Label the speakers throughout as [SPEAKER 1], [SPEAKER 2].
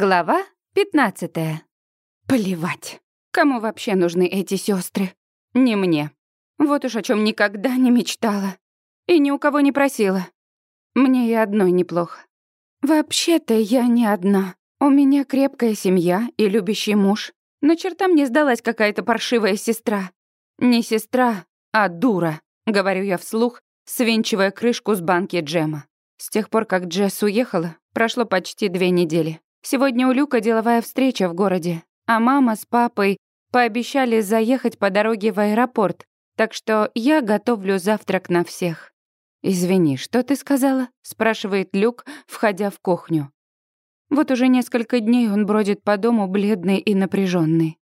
[SPEAKER 1] Глава 15. Плевать. Кому вообще нужны эти сестры? Не мне. Вот уж о чем никогда не мечтала. И ни у кого не просила. Мне и одной неплохо. Вообще-то я не одна. У меня крепкая семья и любящий муж. Но черта мне сдалась какая-то паршивая сестра. Не сестра, а дура, говорю я вслух, свинчивая крышку с банки джема. С тех пор, как Джесс уехала, прошло почти две недели. Сегодня у Люка деловая встреча в городе, а мама с папой пообещали заехать по дороге в аэропорт, так что я готовлю завтрак на всех. «Извини, что ты сказала?» — спрашивает Люк, входя в кухню. Вот уже несколько дней он бродит по дому, бледный и напряженный.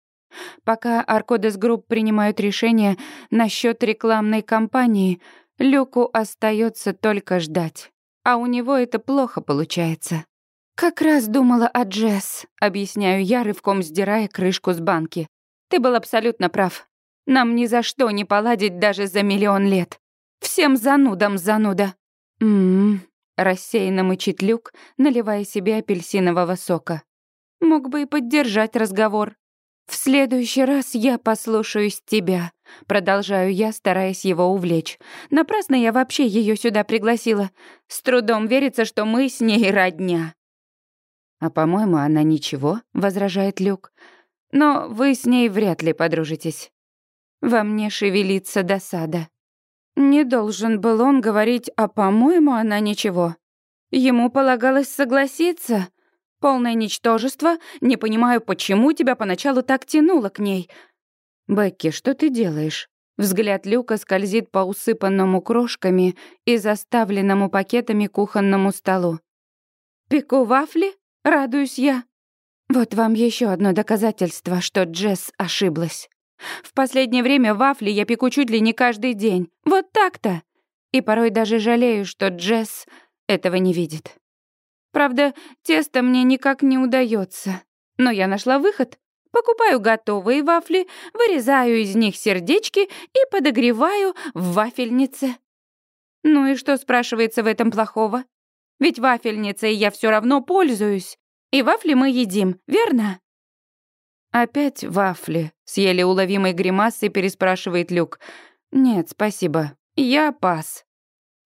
[SPEAKER 1] Пока Аркодес Групп принимают решение насчет рекламной кампании, Люку остается только ждать. А у него это плохо получается. «Как раз думала о Джесс», — объясняю я, рывком сдирая крышку с банки. «Ты был абсолютно прав. Нам ни за что не поладить даже за миллион лет. Всем занудам зануда». «М-м-м», рассеянно мычит Люк, наливая себе апельсинового сока. «Мог бы и поддержать разговор». «В следующий раз я послушаюсь тебя», — продолжаю я, стараясь его увлечь. «Напрасно я вообще ее сюда пригласила. С трудом верится, что мы с ней родня».
[SPEAKER 2] «А, по-моему, она ничего», — возражает Люк.
[SPEAKER 1] «Но вы с ней вряд ли подружитесь». Во мне шевелится досада. Не должен был он говорить, а, по-моему, она ничего. Ему полагалось согласиться. Полное ничтожество, не понимаю, почему тебя поначалу так тянуло к ней.
[SPEAKER 2] «Бекки, что ты делаешь?» Взгляд Люка скользит по усыпанному крошками и заставленному пакетами кухонному столу.
[SPEAKER 1] «Пеку вафли?» Радуюсь я. Вот вам еще одно доказательство, что Джесс ошиблась. В последнее время вафли я пеку чуть ли не каждый день. Вот так-то. И порой даже жалею, что Джесс этого не видит. Правда, тесто мне никак не удается. Но я нашла выход. Покупаю готовые вафли, вырезаю из них сердечки и подогреваю в вафельнице. Ну и что, спрашивается, в этом плохого? Ведь вафельницей я все равно пользуюсь. И вафли мы едим, верно?»
[SPEAKER 2] «Опять вафли?» — с еле уловимой гримасой переспрашивает Люк. «Нет, спасибо. Я пас».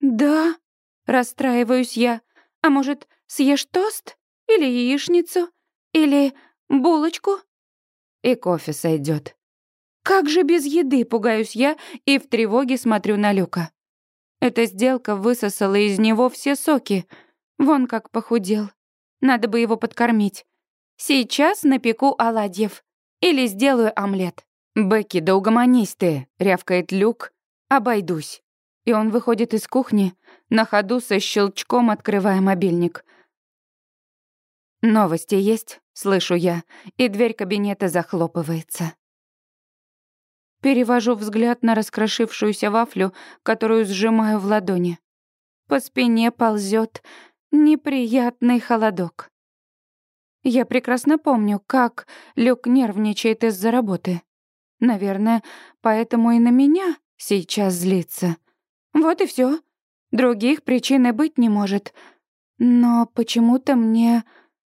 [SPEAKER 1] «Да?» — расстраиваюсь я. «А может, съешь тост? Или яичницу? Или булочку?»
[SPEAKER 2] «И кофе сойдет.
[SPEAKER 1] «Как же без еды?» — пугаюсь я и в тревоге смотрю на Люка. Эта сделка высосала из него все соки. Вон как похудел. Надо бы его подкормить. Сейчас напеку оладьев. Или сделаю омлет.
[SPEAKER 2] «Бекки, да угомонись ты!» — рявкает Люк. «Обойдусь». И он выходит из кухни, на ходу со щелчком открывая мобильник. «Новости есть?» — слышу я, и дверь кабинета захлопывается. Перевожу взгляд на раскрошившуюся вафлю, которую сжимаю в ладони. По спине ползет неприятный холодок. Я прекрасно помню, как Люк нервничает из-за работы. Наверное, поэтому и на меня сейчас злится. Вот и все. Других причин и быть не может. Но почему-то мне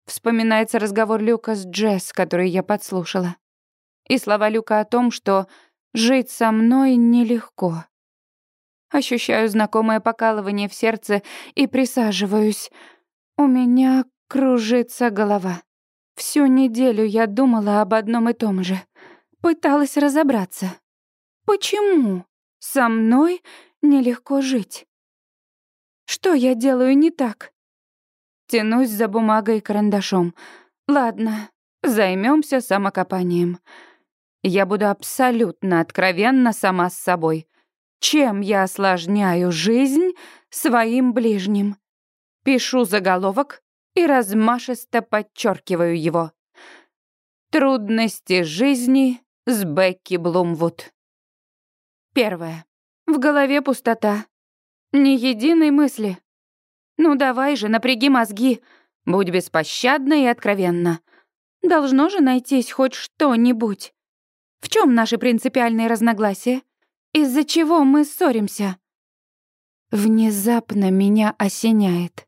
[SPEAKER 2] вспоминается разговор Люка с Джесс, который я подслушала. И слова Люка о том, что Жить со мной нелегко. Ощущаю знакомое покалывание в сердце и присаживаюсь. У меня кружится голова. Всю неделю я думала об одном и том же. Пыталась разобраться. Почему со мной нелегко жить? Что я делаю не так? Тянусь за бумагой и карандашом. Ладно, займемся самокопанием. Я буду абсолютно откровенна сама с собой. Чем я осложняю жизнь своим ближним? Пишу заголовок и размашисто подчеркиваю его. Трудности жизни с Бекки Блумвуд. Первое. В голове пустота. Ни единой мысли. Ну давай же, напряги мозги. Будь беспощадна и откровенна. Должно же найтись хоть что-нибудь. В чем наши принципиальные разногласия? Из-за чего мы ссоримся? Внезапно меня осеняет.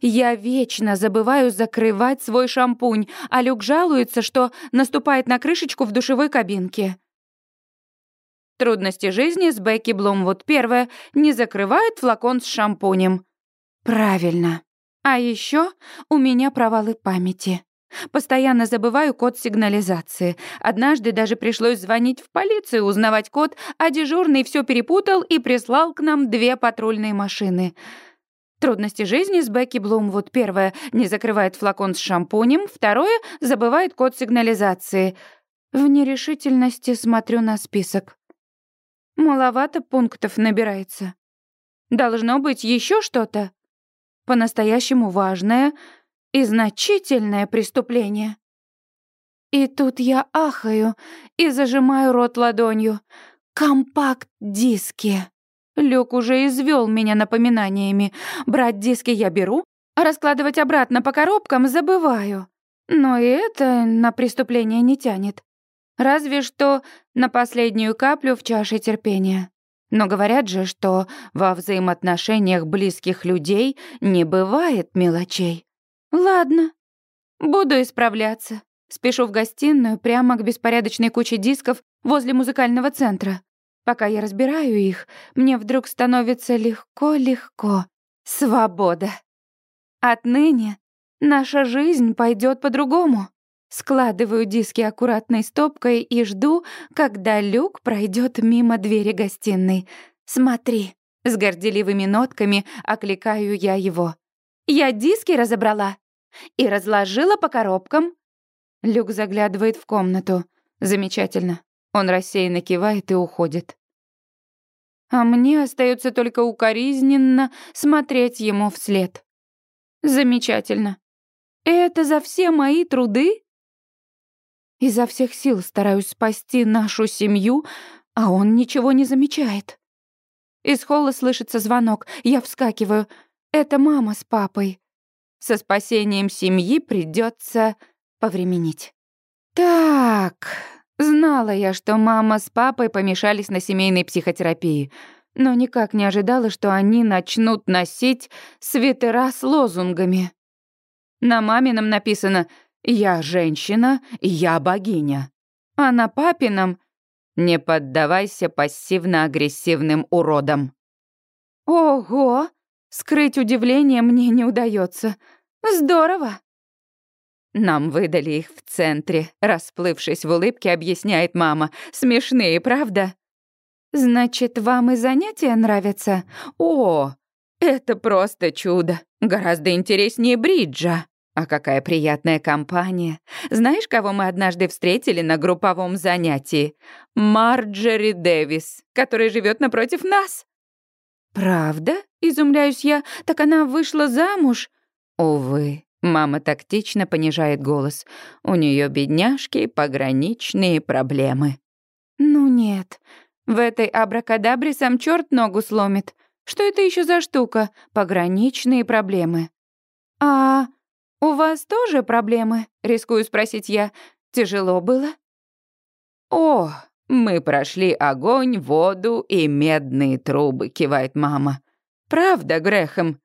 [SPEAKER 2] Я вечно забываю закрывать свой шампунь, а Люк жалуется, что наступает на крышечку в душевой кабинке. Трудности жизни с Бекки Блумвуд. Первое. Не закрывает флакон с шампунем. Правильно. А еще у меня провалы памяти. Постоянно забываю код сигнализации. Однажды даже пришлось звонить в полицию, узнавать код, а дежурный все перепутал и прислал к нам две патрульные машины. Трудности жизни с Бекки Блумвуд. Первое — не закрывает флакон с шампунем. Второе — забывает код сигнализации. В нерешительности смотрю на список. Маловато пунктов набирается. Должно быть еще что-то. По-настоящему важное и значительное преступление. И тут я ахаю и зажимаю рот ладонью. Компакт-диски. Люк уже извел меня напоминаниями. Брать диски я беру, а раскладывать обратно по коробкам забываю. Но и это на преступление не тянет. Разве что на последнюю каплю в чаше терпения. Но говорят же, что во взаимоотношениях близких людей не бывает мелочей. Ладно, буду исправляться. Спешу в гостиную прямо к беспорядочной куче дисков возле музыкального центра. Пока я разбираю их, мне вдруг становится легко-легко. Свобода. Отныне наша жизнь пойдет по-другому. Складываю диски аккуратной стопкой и жду, когда Люк пройдет мимо двери гостиной. «Смотри», — с горделивыми нотками окликаю я его. «Я диски разобрала и разложила по коробкам». Люк заглядывает в комнату. Замечательно. Он рассеянно кивает и уходит. А мне остается только укоризненно смотреть ему вслед. Замечательно. Это за все мои труды? Изо всех сил стараюсь спасти нашу семью, а он ничего не замечает. Из холла слышится звонок. Я вскакиваю. Это мама с папой. Со спасением семьи придется повременить. Так, Знала я, что мама с папой помешались на семейной психотерапии, но никак не ожидала, что они начнут носить свитера с лозунгами. На мамином написано «Я женщина, я богиня», а на папином «Не поддавайся пассивно-агрессивным уродам». Ого! Скрыть удивление мне не удается. Здорово! Нам выдали их в центре, расплывшись в улыбке, объясняет мама. Смешные, правда? Значит, вам и занятия нравятся? О, это просто чудо. Гораздо интереснее бриджа. А какая приятная компания. Знаешь, кого мы однажды встретили на групповом занятии? Марджери Дэвис, которая живет напротив нас. Правда? Изумляюсь я. Так она вышла замуж? Увы, Мама тактично понижает голос. У нее бедняжки пограничные проблемы. Ну нет, в этой абракадабре сам черт ногу сломит. Что это еще за штука? Пограничные проблемы. А у вас тоже проблемы? Рискую спросить я. Тяжело было? О, мы прошли огонь, воду и медные трубы, кивает мама. Правда, Грехом?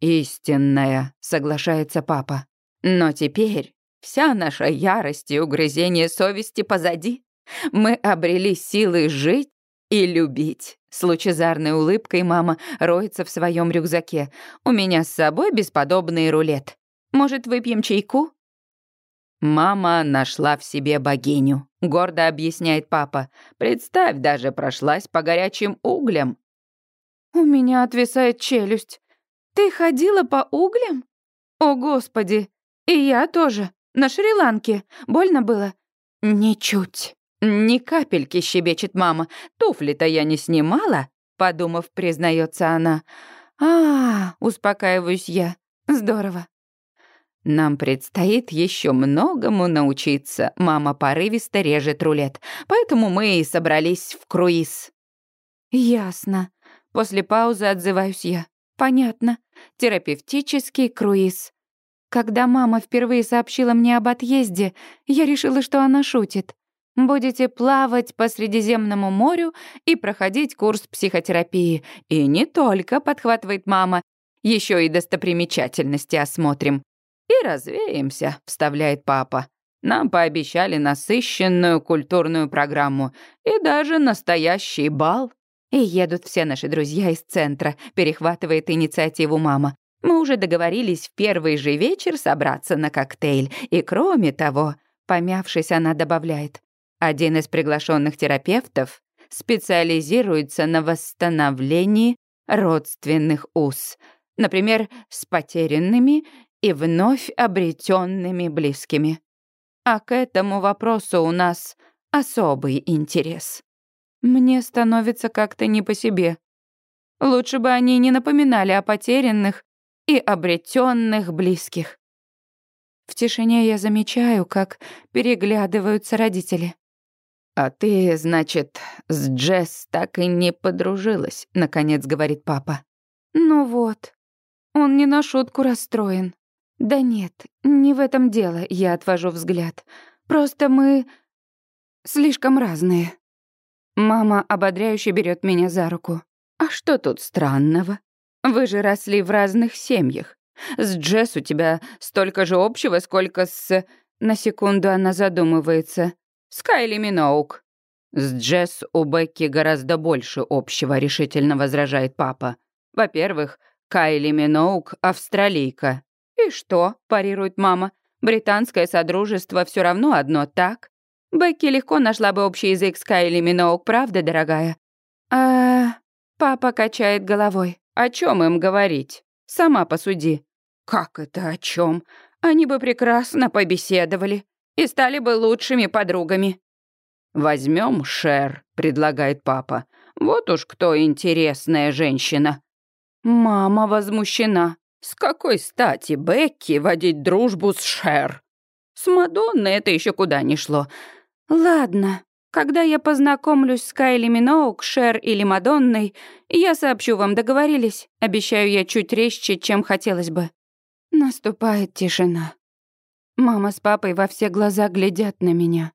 [SPEAKER 2] «Истинная», — соглашается папа. «Но теперь вся наша ярость и угрызение совести позади. Мы обрели силы жить и любить». С лучезарной улыбкой мама роется в своем рюкзаке. «У меня с собой бесподобный рулет. Может, выпьем чайку?» «Мама нашла в себе богиню», — гордо объясняет папа. «Представь, даже прошлась по горячим углям». У меня отвисает челюсть. «Ты ходила по углям? О, Господи! И я тоже. На Шри-Ланке. Больно было?» «Ничуть. Ни капельки», — щебечет мама. «Туфли-то я не снимала», — подумав, признается она. «А, успокаиваюсь я. Здорово». «Нам предстоит еще многому научиться», — мама порывисто режет рулет. «Поэтому мы и собрались в круиз». «Ясно». После паузы отзываюсь я. Понятно. Терапевтический круиз. Когда мама впервые сообщила мне об отъезде, я решила, что она шутит. Будете плавать по Средиземному морю и проходить курс психотерапии. И не только, подхватывает мама.
[SPEAKER 1] Еще и достопримечательности осмотрим. И развеемся, вставляет папа. Нам пообещали насыщенную культурную программу и даже настоящий бал. И едут все наши друзья из центра, перехватывает инициативу мама. Мы уже договорились в первый же вечер собраться на коктейль. И кроме того, помявшись, она добавляет, один из приглашенных терапевтов специализируется на восстановлении родственных уз, например, с потерянными и вновь обретенными близкими. А к этому вопросу у нас особый интерес. Мне становится как-то не по себе. Лучше бы они не напоминали о потерянных и обретенных близких. В тишине я замечаю, как переглядываются родители. «А ты, значит, с Джесс так и не подружилась», — наконец говорит папа. «Ну вот, он не на шутку расстроен. Да нет, не в этом дело, я отвожу взгляд. Просто мы слишком разные». Мама ободряюще берет меня за руку. «А что тут странного? Вы же росли в разных семьях. С Джесс у тебя столько же общего, сколько с...» На секунду она задумывается. С Кайли Миноук. С Джесс у Бекки гораздо больше общего, решительно возражает папа. Во-первых, Кайли Миноук — австралийка. И что, парирует мама, британское содружество все равно одно, так? Бекки легко нашла бы общий язык с Кайли Миноук, правда, дорогая? А, папа качает головой. О чем им говорить? Сама посуди. Как это о чем? Они бы прекрасно побеседовали и стали бы лучшими подругами. Возьмем Шер, предлагает папа. Вот уж кто интересная женщина. Мама возмущена. С какой стати Бекки водить дружбу с Шер? С Мадонной это еще куда ни шло. Ладно, когда я познакомлюсь с Кайли Миноук, Шер или Мадонной, я сообщу вам, договорились? Обещаю я чуть резче, чем хотелось бы. Наступает тишина. Мама с папой во все глаза глядят на меня.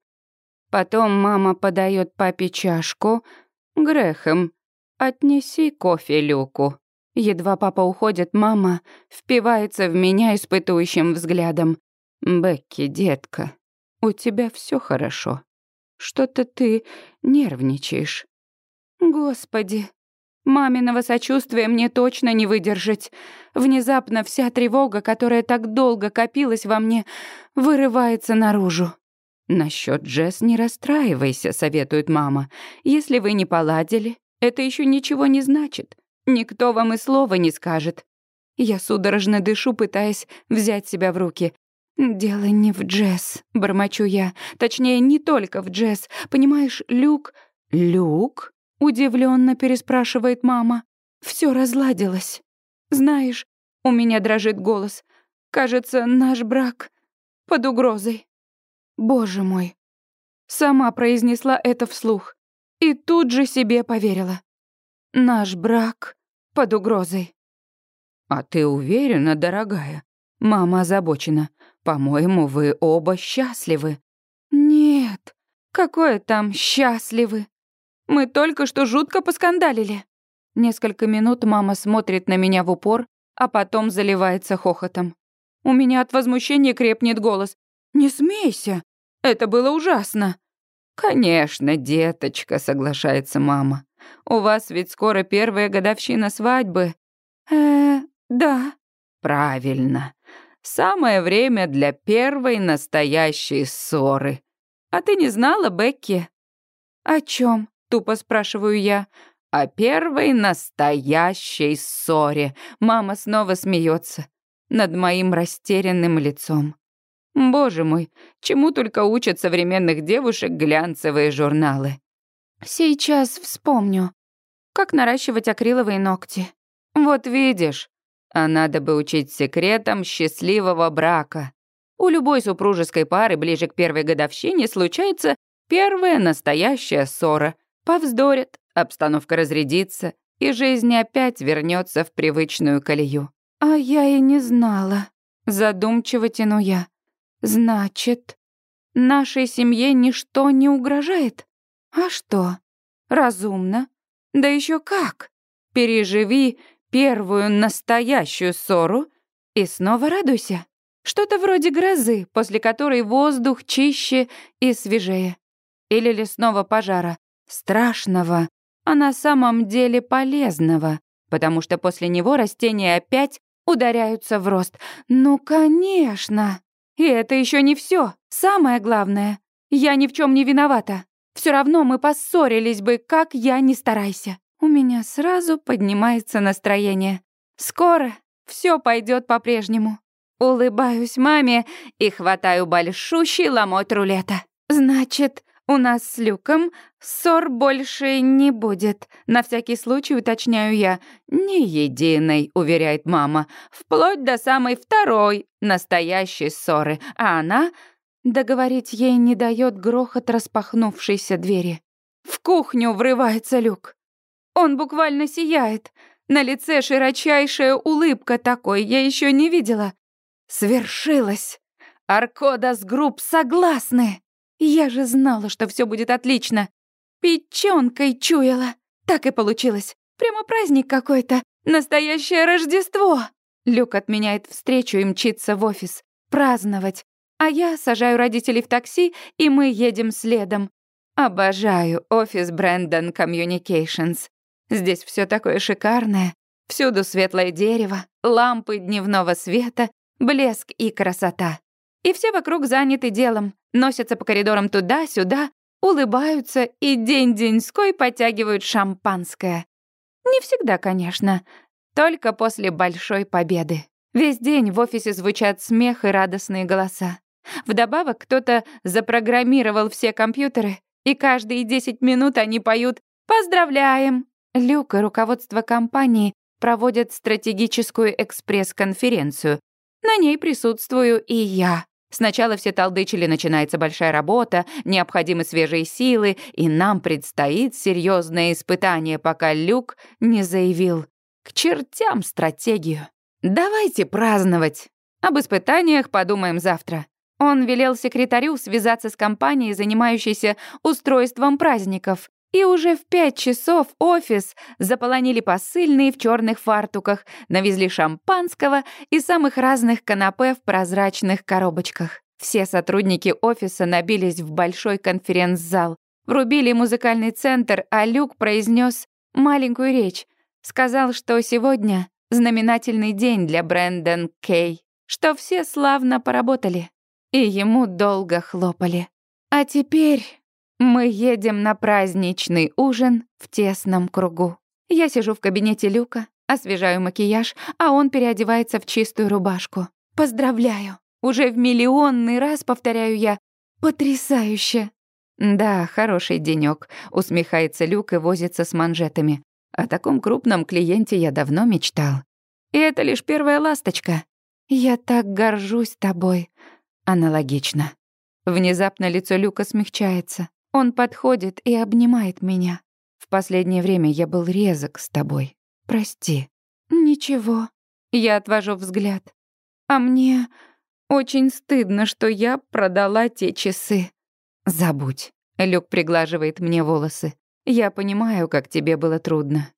[SPEAKER 1] Потом мама подает папе чашку. Грехом, отнеси кофе Люку. Едва папа уходит, мама впивается в меня испытующим взглядом. «Бекки, детка, у тебя все хорошо. Что-то ты нервничаешь». «Господи, Маминого сочувствия мне точно не выдержать. Внезапно вся тревога, которая так долго копилась во мне, вырывается наружу. «Насчёт Джесс не расстраивайся», — советует мама. «Если вы не поладили, это еще ничего не значит. Никто вам и слова не скажет». Я судорожно дышу, пытаясь взять себя в руки. «Дело не в Джесс», — бормочу я. Точнее, не только в Джесс. Понимаешь, Люк... «Люк?» Удивленно переспрашивает мама. Все разладилось. Знаешь, у меня дрожит голос. Кажется, наш брак под угрозой. Боже мой. Сама произнесла это вслух. И тут же себе поверила. Наш брак под угрозой. А ты уверена, дорогая? Мама озабочена. По-моему, вы оба счастливы. Нет, какое там счастливы. Мы только что жутко поскандалили». Несколько минут мама смотрит на меня в упор, а потом заливается хохотом. У меня от возмущения крепнет голос. «Не смейся! Это было ужасно!» «Конечно, деточка», — соглашается мама. «У вас ведь скоро первая годовщина свадьбы». «Э, да». «Правильно. Самое время для первой настоящей ссоры. А ты не знала, Бекки?» «О чем? Тупо спрашиваю я. О первой настоящей ссоре. Мама снова смеется над моим растерянным лицом. Боже мой, чему только учат современных девушек глянцевые журналы. Сейчас вспомню, как наращивать акриловые ногти. Вот видишь, а надо бы учить секретам счастливого брака. У любой супружеской пары ближе к первой годовщине случается первая настоящая ссора — Повздорят, обстановка разрядится, и жизнь опять вернется в привычную колею. А я и не знала. Задумчиво тяну я. Значит, нашей семье ничто не угрожает? А что? Разумно. Да еще как. Переживи
[SPEAKER 2] первую настоящую ссору и снова радуйся. Что-то вроде грозы, после которой воздух чище и свежее. Или лесного пожара, страшного, а на самом деле полезного, потому что после него растения опять ударяются в рост. Ну, конечно. И это еще не все. Самое главное, я ни в чем не виновата. Все равно мы поссорились бы, как я не старайся. У меня сразу поднимается настроение. Скоро все пойдет по-прежнему. Улыбаюсь маме и хватаю большущий ломоть рулета. Значит, у нас с Люком ссор больше не будет. На всякий случай уточняю я. Ни единой, уверяет мама. Вплоть до самой второй настоящей ссоры. А она... Договорить ей не дает грохот распахнувшейся двери. В кухню врывается Люк. Он буквально сияет. На лице широчайшая улыбка такой я еще не видела. Свершилось. Arcodas Group согласны. Я же знала, что все будет отлично. Печёнкой чуяла. Так и получилось. Прямо праздник какой-то. Настоящее Рождество. Люк отменяет встречу и мчится в офис. Праздновать. А я сажаю родителей в такси, и мы едем следом. Обожаю офис Brandon Communications. Здесь все такое шикарное. Всюду светлое дерево, лампы дневного света, блеск и красота. И все вокруг заняты делом, носятся по коридорам туда-сюда, улыбаются и день-деньской потягивают шампанское. Не всегда, конечно, только после большой победы. Весь день в офисе звучат смех и радостные голоса. Вдобавок кто-то запрограммировал все компьютеры, и каждые 10 минут они поют «Поздравляем!» Люк и руководство компании проводят стратегическую экспресс-конференцию. На ней присутствую и я. Сначала все толдычили, начинается большая работа, необходимы свежие силы, и нам предстоит серьезное испытание, пока Люк не заявил «К чертям стратегию! Давайте праздновать! Об испытаниях подумаем завтра». Он велел секретарю связаться с компанией, занимающейся устройством праздников, и уже в пять часов офис заполонили посыльные в черных фартуках, навезли шампанского и самых разных канапе в прозрачных коробочках. Все сотрудники офиса набились в большой конференц-зал, врубили музыкальный центр, а Люк произнес маленькую речь. Сказал, что сегодня знаменательный день для Брэндон Кей, что все славно поработали, и ему долго хлопали. А теперь мы едем на праздничный ужин в тесном кругу. Я сижу в кабинете Люка, освежаю макияж, а он переодевается в чистую рубашку. Поздравляю! Уже в миллионный раз повторяю я. Потрясающе! Да, хороший денёк, усмехается Люк и возится с манжетами. О таком крупном клиенте я давно мечтал. И это лишь первая ласточка. Я так горжусь тобой. Аналогично. Внезапно лицо Люка смягчается. Он подходит и обнимает меня. В последнее время я был резок с тобой. Прости. Ничего. Я отвожу взгляд. А мне очень стыдно, что я продала те часы. Забудь. Люк приглаживает мне волосы. Я понимаю, как тебе было трудно.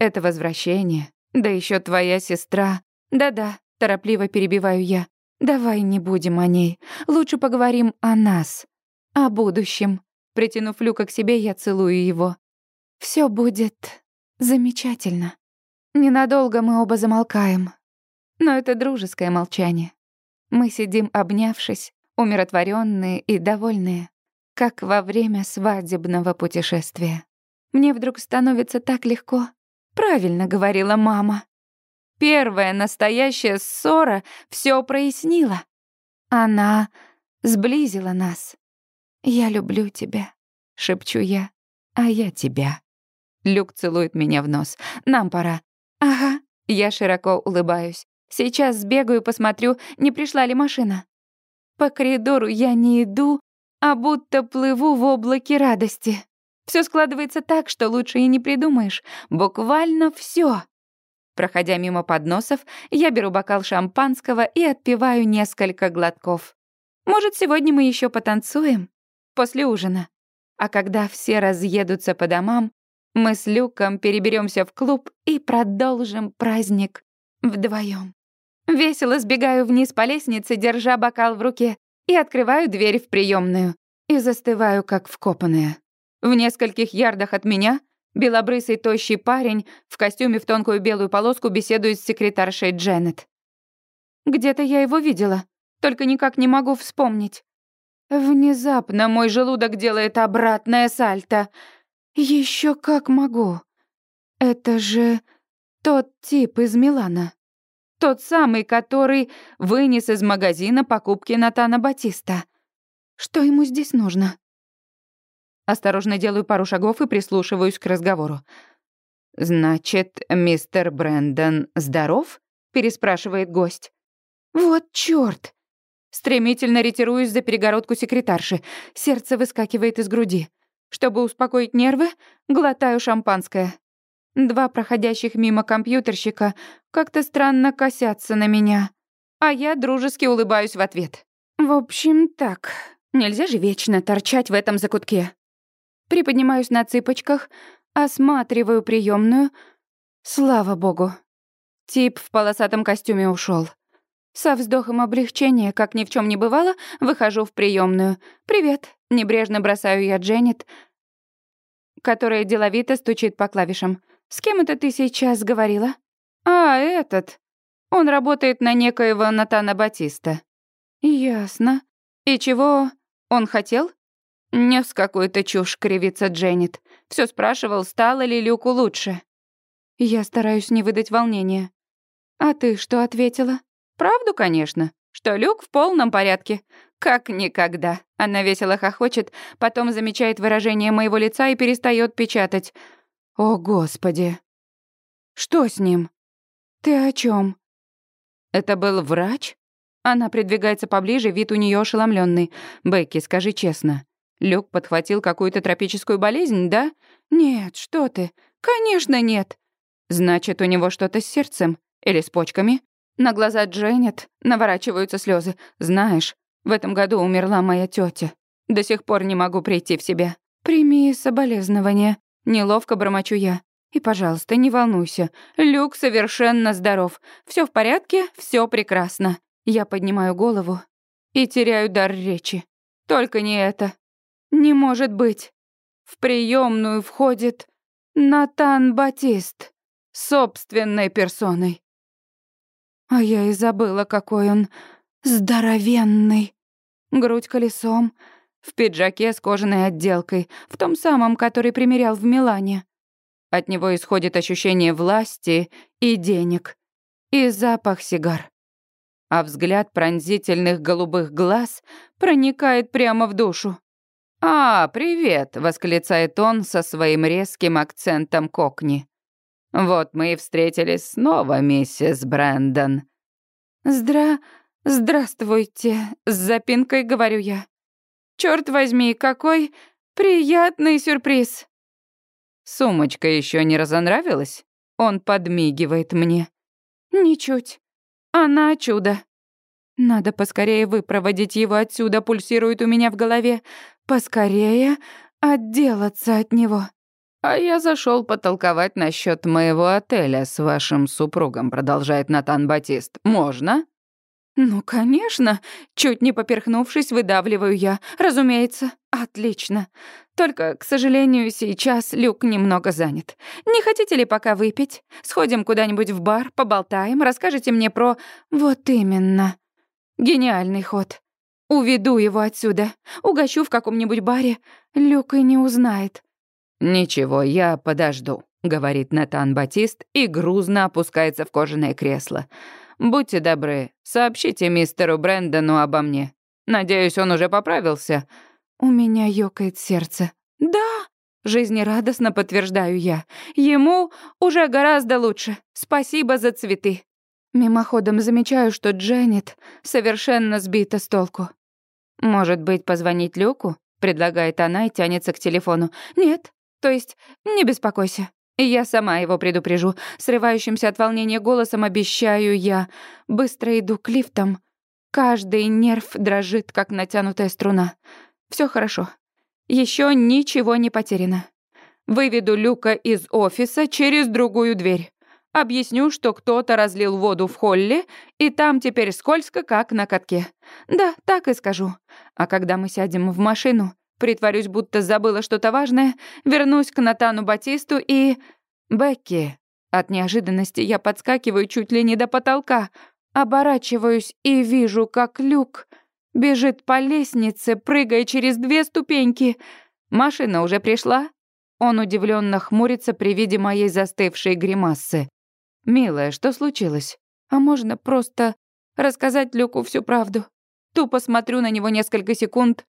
[SPEAKER 2] Это возвращение. Да еще твоя сестра. Да-да, торопливо перебиваю я. Давай не будем о ней. Лучше поговорим о нас. О будущем. Притянув Люка к себе, я целую его. Все будет замечательно. Ненадолго мы оба замолкаем. Но это дружеское молчание. Мы сидим, обнявшись, умиротворенные и довольные, как во время свадебного путешествия. Мне вдруг становится так легко. Правильно говорила мама. Первая настоящая ссора все прояснила. Она сблизила нас. «Я люблю тебя», — шепчу я. «А я тебя». Люк целует меня в нос. «Нам пора». «Ага». Я широко улыбаюсь. «Сейчас сбегаю, посмотрю, не пришла ли машина». По коридору я не иду, а будто плыву в облаке радости. Все складывается так, что лучше и не придумаешь. Буквально все. Проходя мимо подносов, я беру бокал шампанского и отпиваю несколько глотков. Может, сегодня мы еще потанцуем? после ужина. А когда все разъедутся по домам, Мы с Люком переберемся в клуб и продолжим праздник вдвоем. Весело сбегаю вниз по лестнице, держа бокал в руке, и открываю дверь в приемную и застываю, как вкопанная. В нескольких ярдах от меня белобрысый тощий парень в костюме в тонкую белую полоску беседует с секретаршей Дженнет. Где-то я его видела, только никак не могу вспомнить. Внезапно мой желудок делает обратное сальто. Еще как могу. Это же тот тип из Милана. Тот самый, который вынес из магазина покупки Натана Батиста. Что ему здесь нужно? Осторожно делаю пару шагов и прислушиваюсь к разговору. «Значит, мистер Брэндон здоров?» — переспрашивает гость. «Вот чёрт!» Стремительно ретируюсь за перегородку секретарши. Сердце выскакивает из груди. Чтобы успокоить нервы, глотаю шампанское. Два проходящих мимо компьютерщика как-то странно косятся на меня, а я дружески улыбаюсь в ответ. В общем, так. Нельзя же вечно торчать в этом закутке. Приподнимаюсь на цыпочках, осматриваю приемную. Слава богу. Тип в полосатом костюме ушел. Со вздохом облегчения, как ни в чем не бывало, выхожу в приемную. «Привет», — небрежно бросаю я Дженнет, которая деловито стучит по клавишам. «С кем это ты сейчас говорила?» «А, этот. Он работает на некоего Натана Батиста». «Ясно. И чего он хотел?» «Нес какую-то чушь», — кривится Дженнет. Все спрашивал, стало ли Люку лучше. Я стараюсь не выдать волнения. «А ты что ответила?» «Правду, конечно, что Люк в полном порядке. Как никогда». Она весело хохочет, потом замечает выражение моего лица и перестает печатать. О, Господи. Что с ним? Ты о чем? Это был врач? Она придвигается поближе, вид у нее ошеломленный. Бекки, скажи честно. Люк подхватил какую-то тропическую болезнь, да? Нет, что ты? Конечно, нет. Значит, у него что-то с сердцем или с почками? На глаза Дженнет наворачиваются слезы. Знаешь, в этом году умерла моя тетя. До сих пор не могу прийти в себя. Прими соболезнования. Неловко бормочу я. И, пожалуйста, не волнуйся. Люк совершенно здоров. Все в порядке, все прекрасно. Я поднимаю голову и теряю дар речи. Только не это. Не может быть. В приемную входит Натан Батист собственной персоной. А я и забыла, какой он здоровенный. Грудь колесом, в пиджаке с кожаной отделкой, в том самом, который примерял в Милане. От него исходит ощущение власти и денег, и запах сигар. А взгляд пронзительных голубых глаз проникает прямо в душу. «А, привет!» — восклицает он со своим резким акцентом кокни. «Вот мы и встретились снова, миссис Брэндон». «Здра... здравствуйте!» — с запинкой говорю я. Черт возьми, какой приятный сюрприз. Сумочка еще не разонравилась? Он подмигивает мне. Ничуть. Она чудо. Надо поскорее выпроводить его отсюда, пульсирует у меня в голове. Поскорее отделаться от него. А я зашел потолковать насчет моего отеля с вашим супругом, продолжает Натан Батист. Можно? «Ну, конечно!» Чуть не поперхнувшись, выдавливаю я. «Разумеется. Отлично. Только, к сожалению, сейчас Люк немного занят. Не хотите ли пока выпить? Сходим куда-нибудь в бар, поболтаем, расскажете мне про... Вот именно. Гениальный ход. Уведу его отсюда. Угощу в каком-нибудь баре. Люк и не узнает». «Ничего, я подожду», — говорит Натан Батист и грузно опускается в кожаное кресло. Будьте добры, сообщите мистеру Брэндону обо мне. Надеюсь, он уже поправился. У меня ёкает сердце. Да, жизнерадостно подтверждаю я. Ему уже гораздо лучше. Спасибо за цветы. Мимоходом замечаю, что Дженнет совершенно сбита с толку. «Может быть, позвонить Люку?» — предлагает она и тянется к телефону. «Нет, то есть не беспокойся. Я сама его предупрежу. Срывающимся от волнения голосом обещаю я. Быстро иду к лифтам. Каждый нерв дрожит, как натянутая струна. Все хорошо. Еще ничего не потеряно.
[SPEAKER 1] Выведу Люка из офиса через другую дверь. Объясню, что кто-то разлил воду в холле, и там теперь скользко, как на катке. Да, так и скажу. А когда мы сядем в машину, притворюсь, будто забыла что-то важное, вернусь к Натану Батисту и... Бекки. От неожиданности я подскакиваю чуть ли не до потолка, оборачиваюсь и вижу, как Люк бежит по лестнице, прыгая через две ступеньки. Машина уже пришла. Он удивленно хмурится при виде моей застывшей гримасы. «Милая, что случилось? А можно просто рассказать Люку всю правду?» Тупо смотрю на него несколько секунд,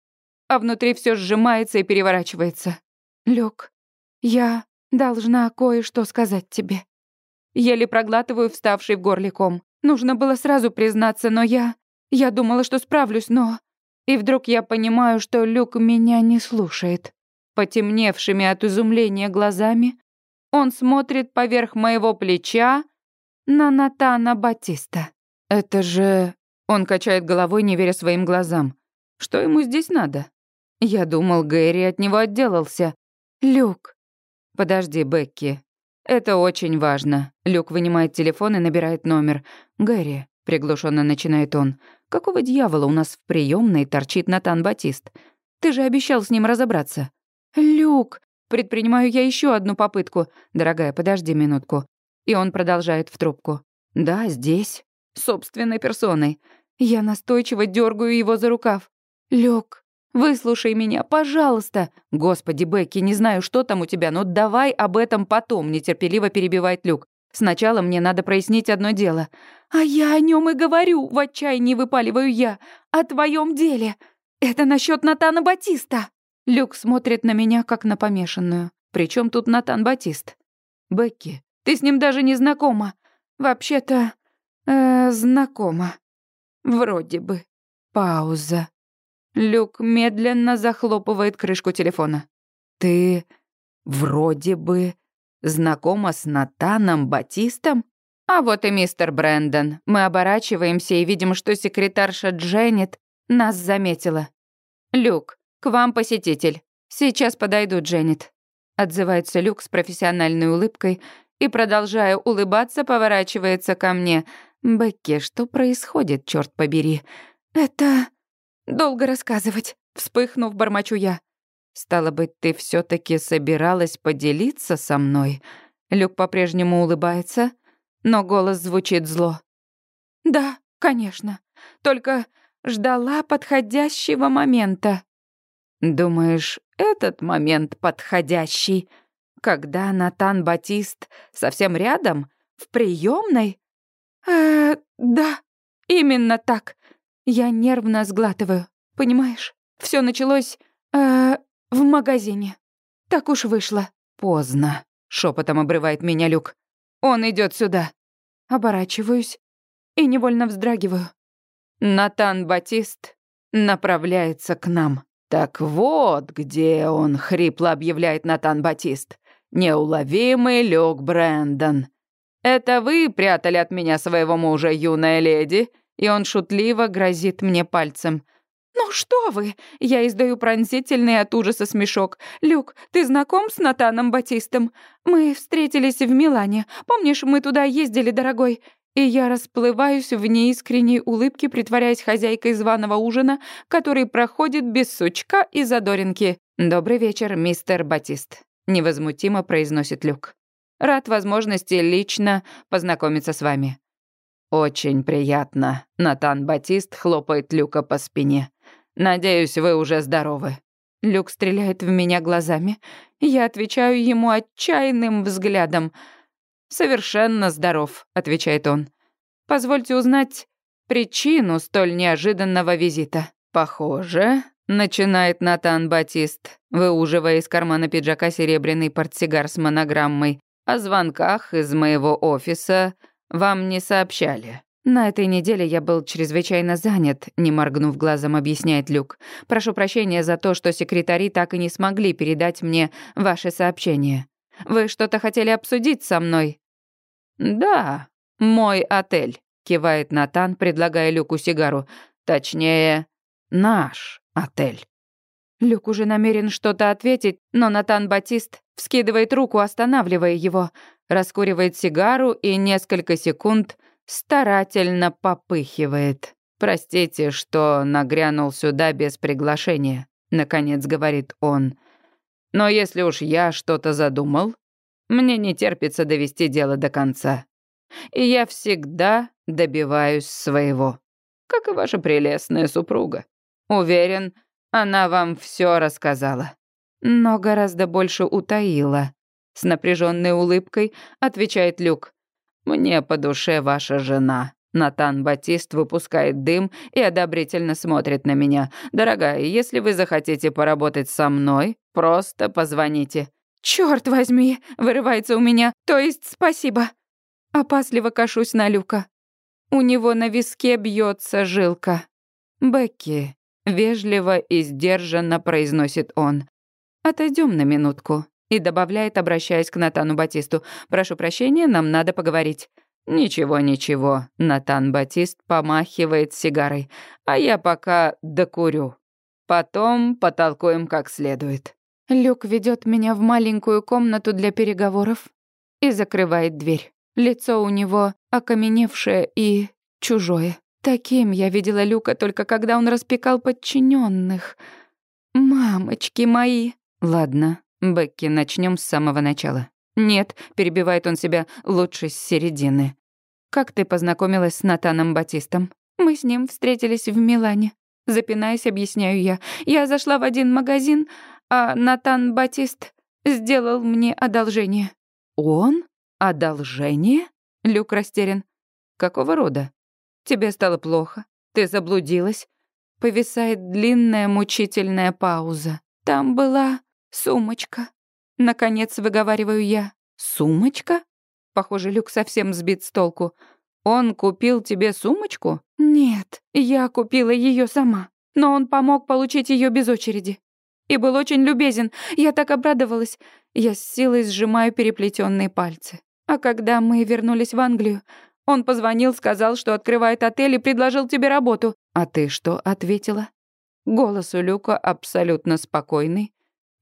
[SPEAKER 1] а внутри все сжимается и переворачивается. «Люк, я должна кое-что сказать тебе». Еле проглатываю вставший в горле ком. Нужно было сразу признаться, но я... Я думала, что справлюсь, но... И вдруг я понимаю, что Люк меня не слушает. Потемневшими от изумления глазами он смотрит поверх моего плеча на Натана Батиста. «Это же...» Он качает головой, не веря своим глазам. «Что ему здесь надо?» Я думал, Гэри от него отделался. «Люк...» «Подожди, Бекки. Это очень важно». Люк вынимает телефон и набирает номер. «Гэри», — приглушенно начинает он, «какого дьявола у нас в приемной торчит Натан Батист? Ты же обещал с ним разобраться». «Люк», Предпринимаю я еще одну попытку. Дорогая, подожди минутку. И он продолжает в трубку. Да, здесь. Собственной персоной. Я настойчиво дергаю его за рукав. Лёг, выслушай меня, пожалуйста. Господи, Бекки, не знаю, что там у тебя, но давай об этом потом, нетерпеливо перебивает Люк. Сначала мне надо прояснить одно дело. А я о нем и говорю, в отчаянии выпаливаю я. О твоем деле. Это насчет Натана Батиста. Люк смотрит на меня, как на помешанную. Причем тут Натан Батист? Бекки, ты с ним даже не знакома. Вообще-то, э, знакома. Вроде бы. Пауза. Люк медленно захлопывает крышку телефона. Ты вроде бы знакома с Натаном Батистом? А вот и мистер Брэндон. Мы оборачиваемся и видим, что секретарша Дженнет нас заметила. Люк, «К вам посетитель. Сейчас подойду, Дженнет», — отзывается Люк с профессиональной улыбкой и, продолжая улыбаться, поворачивается ко мне. «Бекки, что происходит, черт побери?» «Это... долго рассказывать», — вспыхнув, бормочу я. «Стало быть, ты все таки собиралась поделиться со мной?» Люк по-прежнему улыбается, но голос звучит зло. «Да, конечно. Только ждала подходящего момента». Думаешь, этот момент подходящий, когда Натан Батист совсем рядом, в приемной? Э, да, именно так. Я нервно сглатываю. Понимаешь, все началось э, в магазине. Так уж вышло. Поздно, шепотом обрывает меня Люк. Он идет сюда. Оборачиваюсь и невольно вздрагиваю. Натан Батист направляется к нам. «Так вот, где он», — хрипло объявляет Натан Батист. «Неуловимый Люк Брэндон. Это вы прятали от меня своего мужа, юная леди?» И он шутливо грозит мне пальцем. «Ну что вы?» Я издаю пронзительный от ужаса смешок. «Люк, ты знаком с Натаном Батистом? Мы встретились в Милане. Помнишь, мы туда ездили, дорогой? И я расплываюсь в неискренней улыбке, притворяясь хозяйкой званого ужина, который проходит без сучка и задоринки. «Добрый вечер, мистер Батист», — невозмутимо произносит Люк. «Рад возможности лично познакомиться с вами». «Очень приятно», — Натан Батист хлопает Люка по спине. «Надеюсь, вы уже здоровы». Люк стреляет в меня глазами. Я отвечаю ему отчаянным взглядом — «Совершенно здоров», — отвечает он. «Позвольте узнать причину столь неожиданного визита». «Похоже», — начинает Натан Батист, выуживая из кармана пиджака серебряный портсигар с монограммой. «О звонках из моего офиса вам не сообщали». «На этой неделе я был чрезвычайно занят», — не моргнув глазом, объясняет Люк. «Прошу прощения за то, что секретари так и не смогли передать мне ваши сообщения. Вы что-то хотели обсудить со мной?» «Да, мой отель», — кивает Натан, предлагая Люку сигару. «Точнее, наш отель».
[SPEAKER 2] Люк уже намерен что-то ответить, но Натан Батист вскидывает руку, останавливая его, раскуривает сигару и несколько секунд старательно попыхивает. «Простите, что нагрянул сюда без приглашения», — наконец говорит он. «Но если уж я что-то задумал, мне не терпится довести дело до конца. И я всегда добиваюсь своего, как и ваша прелестная супруга. Уверен, она вам все рассказала, но гораздо больше утаила. С напряженной улыбкой отвечает Люк. «Мне по душе ваша жена». Натан Батист выпускает дым и одобрительно смотрит на меня. «Дорогая, если вы захотите поработать со мной, просто позвоните».
[SPEAKER 1] «Чёрт возьми!» — вырывается у меня. «То есть спасибо». Опасливо кашусь на Люка. У него на виске бьется жилка.
[SPEAKER 2] «Бекки, Вежливо и сдержанно произносит он. Отойдем на минутку. И добавляет, обращаясь к Натану Батисту. «Прошу прощения, нам надо поговорить». «Ничего, ничего», — Натан Батист помахивает сигарой. «А я пока докурю. Потом потолкуем как следует».
[SPEAKER 1] Люк ведет меня в маленькую комнату для переговоров и закрывает дверь. Лицо у него окаменевшее и чужое. Таким я видела Люка только когда он распекал подчиненных. Мамочки мои.
[SPEAKER 2] Ладно, Бекки, начнем с самого начала. Нет, перебивает он себя, лучше с середины. Как ты познакомилась с Натаном Батистом?
[SPEAKER 1] Мы с ним встретились в Милане. Запинаясь, объясняю я. Я зашла в один магазин, а Натан Батист сделал мне одолжение.
[SPEAKER 2] Он? Одолжение? Люк растерян. Какого рода? Тебе стало плохо? Ты заблудилась?»
[SPEAKER 1] Повисает длинная мучительная пауза. «Там была сумочка». Наконец выговариваю я.
[SPEAKER 2] «Сумочка?» Похоже, Люк совсем сбит с толку. «Он купил тебе сумочку?»
[SPEAKER 1] «Нет, я купила ее сама. Но он помог получить ее без очереди. И был очень любезен. Я так обрадовалась. Я с силой сжимаю переплетенные пальцы. А когда мы вернулись в Англию, он позвонил, сказал, что открывает отель и предложил тебе работу.
[SPEAKER 2] А ты что ответила? Голос у Люка абсолютно спокойный,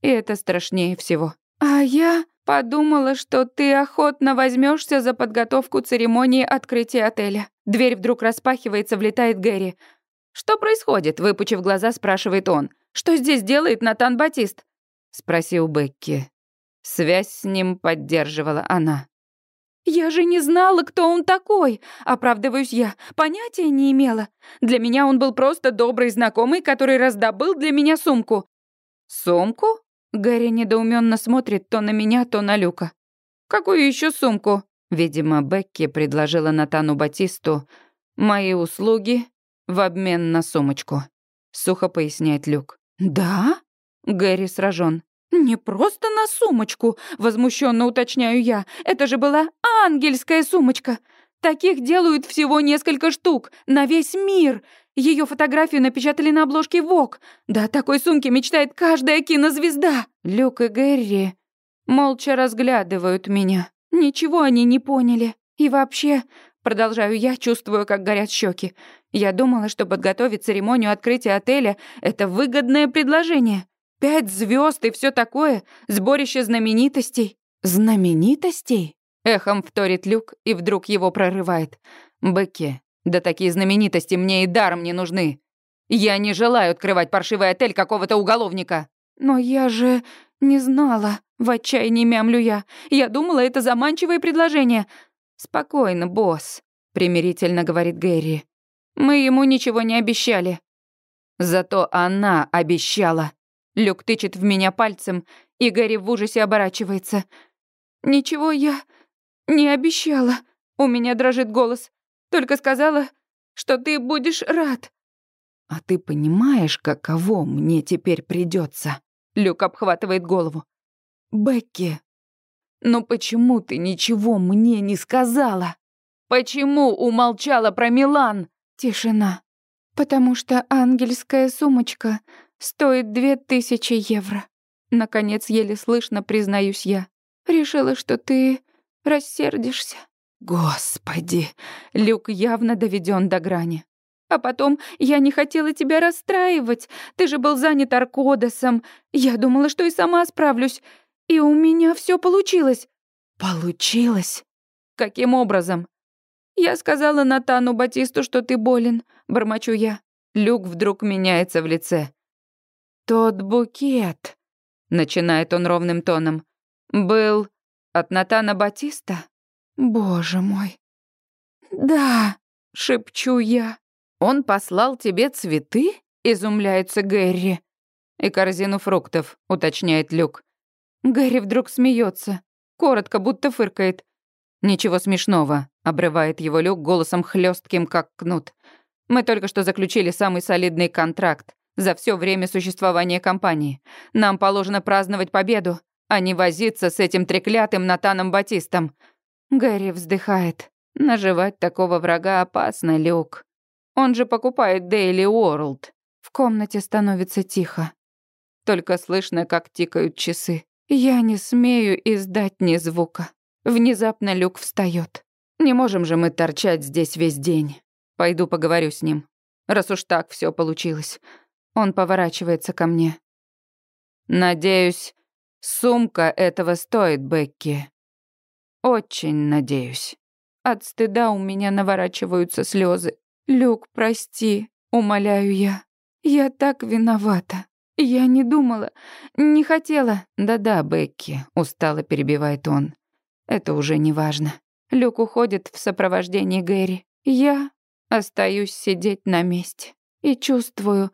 [SPEAKER 2] и это страшнее всего.
[SPEAKER 1] А я подумала, что ты охотно возьмешься за подготовку церемонии открытия отеля. Дверь вдруг распахивается, влетает Гэри. «Что происходит?» — выпучив глаза, спрашивает он. «Что здесь делает Натан Батист?»
[SPEAKER 2] — спросил Бекки. Связь с ним поддерживала она.
[SPEAKER 1] «Я же не знала, кто он такой!» — оправдываюсь я. Понятия не имела. Для меня он был просто добрый знакомый, который раздобыл для меня сумку.
[SPEAKER 2] «Сумку?» — Гарри недоуменно смотрит то на меня, то на Люка.
[SPEAKER 1] «Какую еще сумку?»
[SPEAKER 2] Видимо, Бекки предложила Натану Батисту мои услуги в обмен на сумочку. Сухо поясняет Люк.
[SPEAKER 1] «Да?»
[SPEAKER 2] Гэри сражен.
[SPEAKER 1] «Не просто на сумочку», — возмущенно уточняю я. «Это же была ангельская сумочка. Таких делают всего несколько штук, на весь мир. Ее фотографию напечатали на обложке ВОК. Да, такой сумки мечтает каждая кинозвезда».
[SPEAKER 2] Люк и Гэри молча разглядывают меня.
[SPEAKER 1] Ничего они не поняли. И вообще, продолжаю я, чувствую, как горят щеки. Я думала, что подготовить церемонию открытия отеля — это выгодное предложение. Пять звезд и все такое, сборище знаменитостей.
[SPEAKER 2] Знаменитостей? Эхом вторит Люк и вдруг его прорывает. Бекки, да такие знаменитости мне и даром не нужны. Я не желаю открывать паршивый отель какого-то уголовника.
[SPEAKER 1] Но я же не знала, в отчаянии мямлю я. Я думала, это заманчивое предложение.
[SPEAKER 2] Спокойно, босс, примирительно говорит Гэри. Мы ему ничего не обещали. Зато она обещала. Люк тычет в меня пальцем, и Гэри в ужасе оборачивается.
[SPEAKER 1] «Ничего я не обещала», — у меня дрожит голос. «Только сказала, что ты будешь рад».
[SPEAKER 2] «А ты понимаешь, каково мне теперь придется? Люк обхватывает голову. «Бекки, но почему ты ничего мне не сказала? Почему умолчала про Милан?»
[SPEAKER 1] Тишина. «Потому что ангельская сумочка Стоит две тысячи евро. Наконец, еле слышно, признаюсь я. Решила, что ты рассердишься.
[SPEAKER 2] Господи, Люк явно доведен до грани. А потом я не хотела тебя расстраивать. Ты же был занят Аркодосом. Я думала, что и сама справлюсь. И у меня все получилось. Получилось? Каким образом? Я сказала Натану Батисту, что ты болен. Бормочу я. Люк вдруг меняется в лице. Тот букет, начинает он ровным тоном, был от Натана Батиста? Боже мой. Да, шепчу я. «Он послал тебе цветы?» — изумляется Гэри. «И корзину фруктов», — уточняет Люк. Гэри вдруг смеется, коротко, будто фыркает. «Ничего смешного», — обрывает его Люк голосом хлестким, как кнут. «Мы только что заключили самый солидный контракт за все время существования компании. Нам положено праздновать победу, а не возиться с этим треклятым Натаном Батистом». Гэри вздыхает. «Наживать такого врага опасно, Люк. Он же покупает Daily World. В комнате становится тихо. Только слышно, как тикают часы. Я не смею издать ни звука. Внезапно Люк встает. Не можем же мы торчать здесь весь день. Пойду поговорю с ним. Раз уж так все получилось. Он поворачивается ко мне. Надеюсь, сумка этого стоит, Бекки. Очень надеюсь. От стыда у меня наворачиваются слезы. «Люк, прости», — умоляю я. «Я так виновата. Я не думала, не хотела». «Да-да, Бекки», — устало перебивает он. «Это уже не важно». Люк уходит в сопровождении Гэри. Я остаюсь сидеть на месте и чувствую,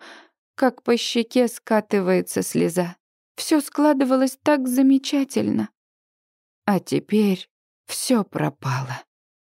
[SPEAKER 2] как по щеке скатывается слеза. Все складывалось так замечательно. А теперь все пропало.